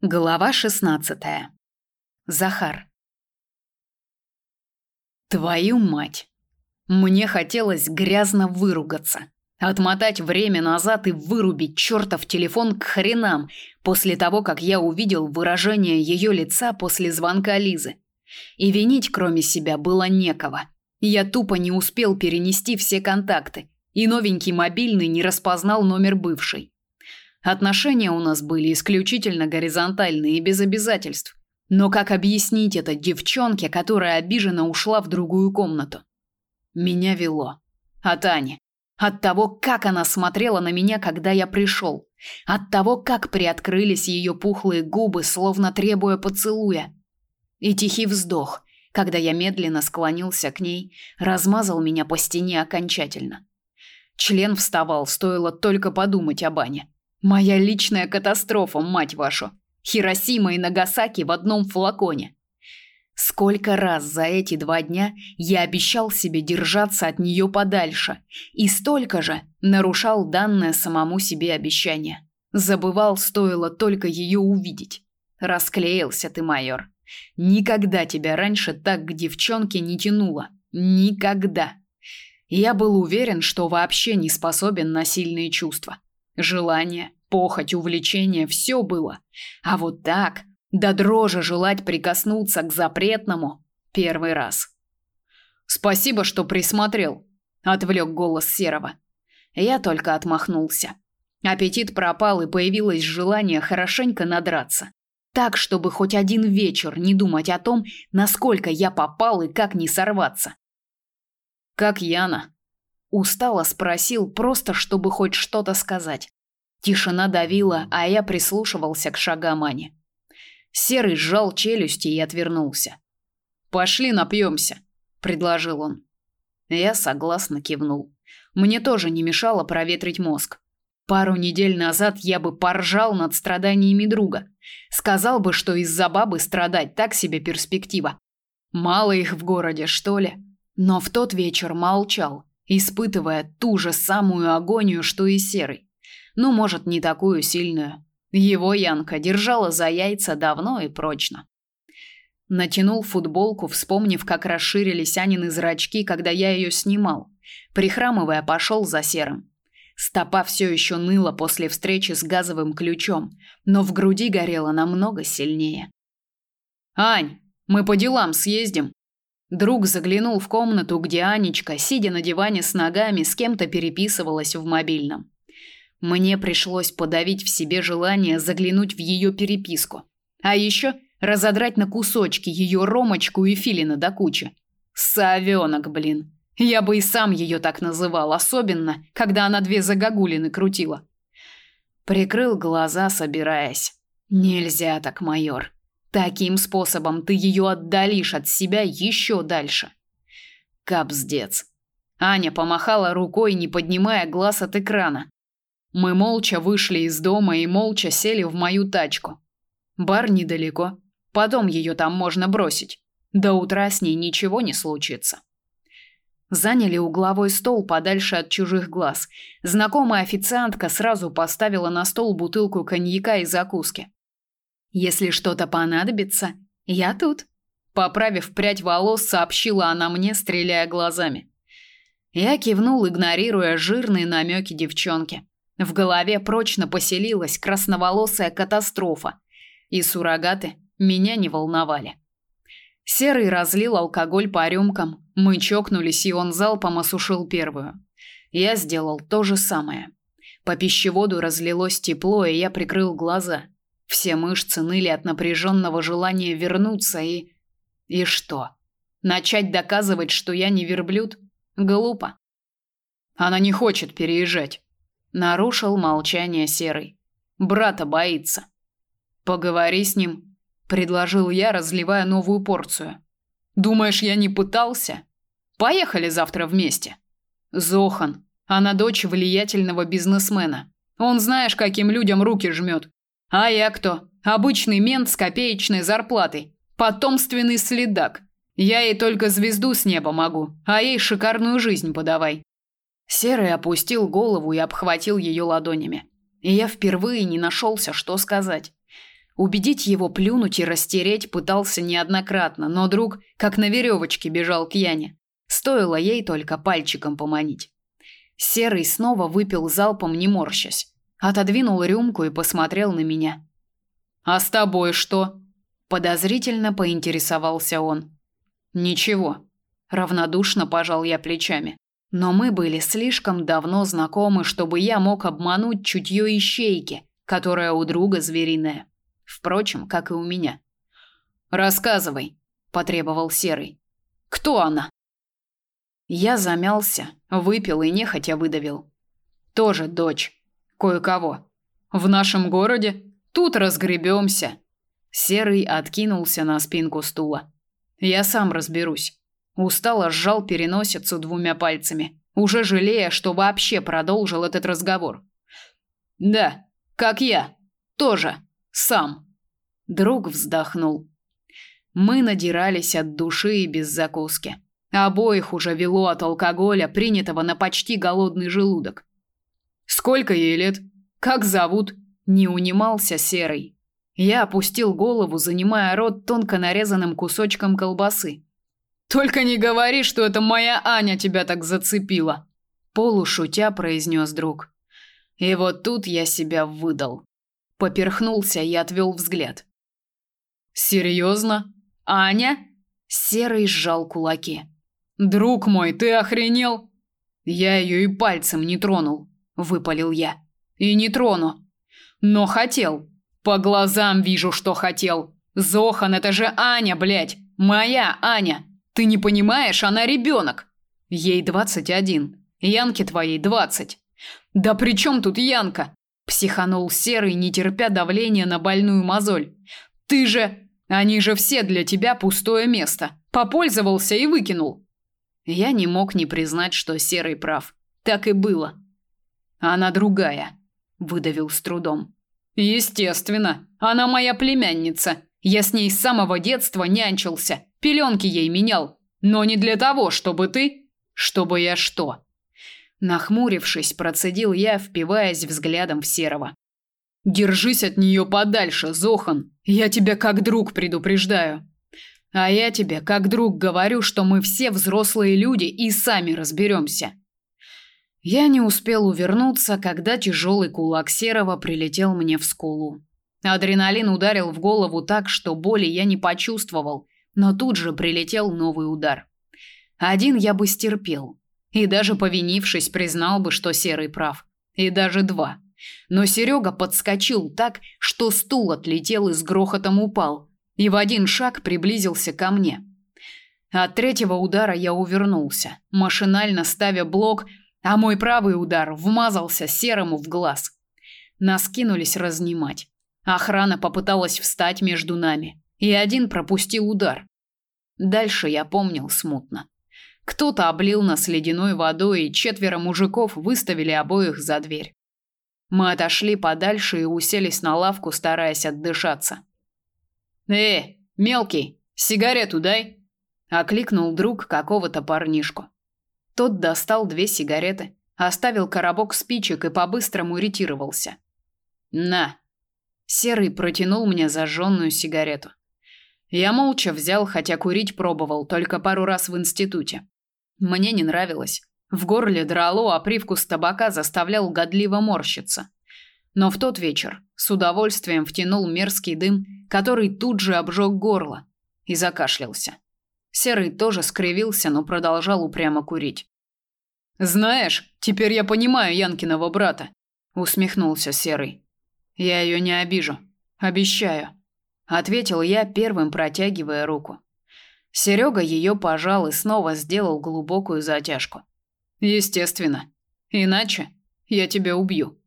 Глава 16. Захар. Твою мать. Мне хотелось грязно выругаться, отмотать время назад и вырубить чертов телефон к хренам после того, как я увидел выражение ее лица после звонка Лизы. И винить кроме себя было некого. Я тупо не успел перенести все контакты, и новенький мобильный не распознал номер бывшей. Отношения у нас были исключительно горизонтальные и без обязательств. Но как объяснить это девчонке, которая обиженно ушла в другую комнату? Меня вело. От Ани. От того, как она смотрела на меня, когда я пришел. От того, как приоткрылись ее пухлые губы, словно требуя поцелуя. И тихий вздох, когда я медленно склонился к ней, размазал меня по стене окончательно. Член вставал, стоило только подумать об Ане. Моя личная катастрофа, мать вашу. Хиросима и Нагасаки в одном флаконе. Сколько раз за эти два дня я обещал себе держаться от нее подальше, и столько же нарушал данное самому себе обещание. Забывал, стоило только ее увидеть. Расклеился ты, майор. Никогда тебя раньше так к девчонке не тянуло. Никогда. Я был уверен, что вообще не способен на сильные чувства. Желание, похоть, увлечение все было. А вот так, до дрожи желать прикоснуться к запретному первый раз. Спасибо, что присмотрел, отвлек голос Серого. Я только отмахнулся. Аппетит пропал и появилось желание хорошенько надраться. Так, чтобы хоть один вечер не думать о том, насколько я попал и как не сорваться. Как Яна, Устало спросил, просто чтобы хоть что-то сказать. Тишина давила, а я прислушивался к шагам Ани. Серый сжал челюсти и отвернулся. «Пошли напьемся», — предложил он. Я согласно кивнул. Мне тоже не мешало проветрить мозг. Пару недель назад я бы поржал над страданиями друга. Сказал бы, что из-за бабы страдать так себе перспектива. Мало их в городе, что ли? Но в тот вечер молчал испытывая ту же самую агонию, что и Серый. Ну, может, не такую сильную. Его Янка держала за яйца давно и прочно. Натянул футболку, вспомнив, как расширились Анины зрачки, когда я ее снимал. Прихрамывая, пошел за Серым. Стопа все еще ныла после встречи с газовым ключом, но в груди горело намного сильнее. «Ань, мы по делам съездим?» Друг заглянул в комнату, где Анечка, сидя на диване с ногами, с кем-то переписывалась в мобильном. Мне пришлось подавить в себе желание заглянуть в ее переписку. А еще разодрать на кусочки ее Ромочку и Филина до кучи. Совенок, блин. Я бы и сам ее так называл, особенно, когда она две загогулины крутила. Прикрыл глаза, собираясь. Нельзя так, майор. Таким способом ты ее отдалишь от себя еще дальше. Капздец. Аня помахала рукой, не поднимая глаз от экрана. Мы молча вышли из дома и молча сели в мою тачку. Бар недалеко. Потом ее там можно бросить. До утра с ней ничего не случится. Заняли угловой стол подальше от чужих глаз. Знакомая официантка сразу поставила на стол бутылку коньяка и закуски. Если что-то понадобится, я тут. Поправив прядь волос, сообщила она мне, стреляя глазами. Я кивнул, игнорируя жирные намеки девчонки. В голове прочно поселилась красноволосая катастрофа, и суррогаты меня не волновали. Серый разлил алкоголь по рюмкам, мы чокнулись, и он залпом осушил первую. Я сделал то же самое. По пищеводу разлилось тепло, и я прикрыл глаза – все мышцы ныли от напряженного желания вернуться и... И что? Начать доказывать, что я не верблюд? Глупо. Она не хочет переезжать. Нарушил молчание Серый. Брата боится. Поговори с ним, предложил я, разливая новую порцию. Думаешь, я не пытался? Поехали завтра вместе. Зохан, она дочь влиятельного бизнесмена. Он знаешь, каким людям руки жмет. А я кто? Обычный мент с копеечной зарплатой. Потомственный следак. Я ей только звезду с неба могу, а ей шикарную жизнь подавай. Серый опустил голову и обхватил ее ладонями. И я впервые не нашелся, что сказать. Убедить его плюнуть и растереть пытался неоднократно, но друг как на веревочке бежал к Яне. Стоило ей только пальчиком поманить. Серый снова выпил залпом, не морщась. Отодвинул рюмку и посмотрел на меня. «А с тобой что?» Подозрительно поинтересовался он. «Ничего». Равнодушно пожал я плечами. Но мы были слишком давно знакомы, чтобы я мог обмануть чутье ищейки, которая у друга звериная. Впрочем, как и у меня. «Рассказывай», – потребовал Серый. «Кто она?» Я замялся, выпил и нехотя выдавил. «Тоже дочь. Кое-кого. В нашем городе? Тут разгребемся». Серый откинулся на спинку стула. «Я сам разберусь». Устало сжал переносицу двумя пальцами, уже жалея, что вообще продолжил этот разговор. «Да, как я. Тоже. Сам. Друг вздохнул. Мы надирались от души и без закуски. Обоих уже вело от алкоголя, принятого на почти голодный желудок. Сколько ей лет? Как зовут? Не унимался Серый. Я опустил голову, занимая рот тонко нарезанным кусочком колбасы. Только не говори, что это моя Аня тебя так зацепила, полушутя произнес друг. И вот тут я себя выдал. Поперхнулся и отвел взгляд. Серьезно? Аня? Серый сжал кулаки. Друг мой, ты охренел? Я ее и пальцем не тронул, выпалил я. И не трону. Но хотел. По глазам вижу, что хотел. Зохан, это же Аня, блядь. Моя Аня. Ты не понимаешь, она ребенок. Ей двадцать один. Янке твоей двадцать. Да при чем тут Янка? Психанул Серый, не терпя давления на больную мозоль. Ты же... Они же все для тебя пустое место. Попользовался и выкинул. Я не мог не признать, что Серый прав. Так и было. Она другая, выдавил с трудом. Естественно, она моя племянница. Я с ней с самого детства нянчился, пеленки ей менял, но не для того, чтобы ты, чтобы я что? Нахмурившись, процедил я, впиваясь взглядом в Серого. Держись от нее подальше, Зохан. Я тебя как друг предупреждаю. А я тебе как друг говорю, что мы все взрослые люди и сами разберемся. Я не успел увернуться, когда тяжелый кулак Серого прилетел мне в скулу. Адреналин ударил в голову так, что боли я не почувствовал, но тут же прилетел новый удар. Один я бы стерпел, и даже повинившись, признал бы, что Серый прав. И даже два. Но Серега подскочил так, что стул отлетел и с грохотом упал, и в один шаг приблизился ко мне. От третьего удара я увернулся, машинально ставя блок, а мой правый удар вмазался Серому в глаз. Нас кинулись разнимать. Охрана попыталась встать между нами, и один пропустил удар. Дальше я помнил смутно. Кто-то облил нас ледяной водой, и четверо мужиков выставили обоих за дверь. Мы отошли подальше и уселись на лавку, стараясь отдышаться. «Э, мелкий, сигарету дай!» – окликнул друг какого-то парнишку. Тот достал две сигареты, оставил коробок спичек и по-быстрому ретировался. «На!» Серый протянул мне зажженную сигарету. Я молча взял, хотя курить пробовал только пару раз в институте. Мне не нравилось. В горле драло, а привкус табака заставлял годливо морщиться. Но в тот вечер с удовольствием втянул мерзкий дым, который тут же обжег горло, и закашлялся. Серый тоже скривился, но продолжал упрямо курить. «Знаешь, теперь я понимаю Янкиного брата», — усмехнулся Серый. «Я ее не обижу. Обещаю», — ответил я, первым протягивая руку. Серега ее пожал и снова сделал глубокую затяжку. Естественно. Иначе я тебя убью.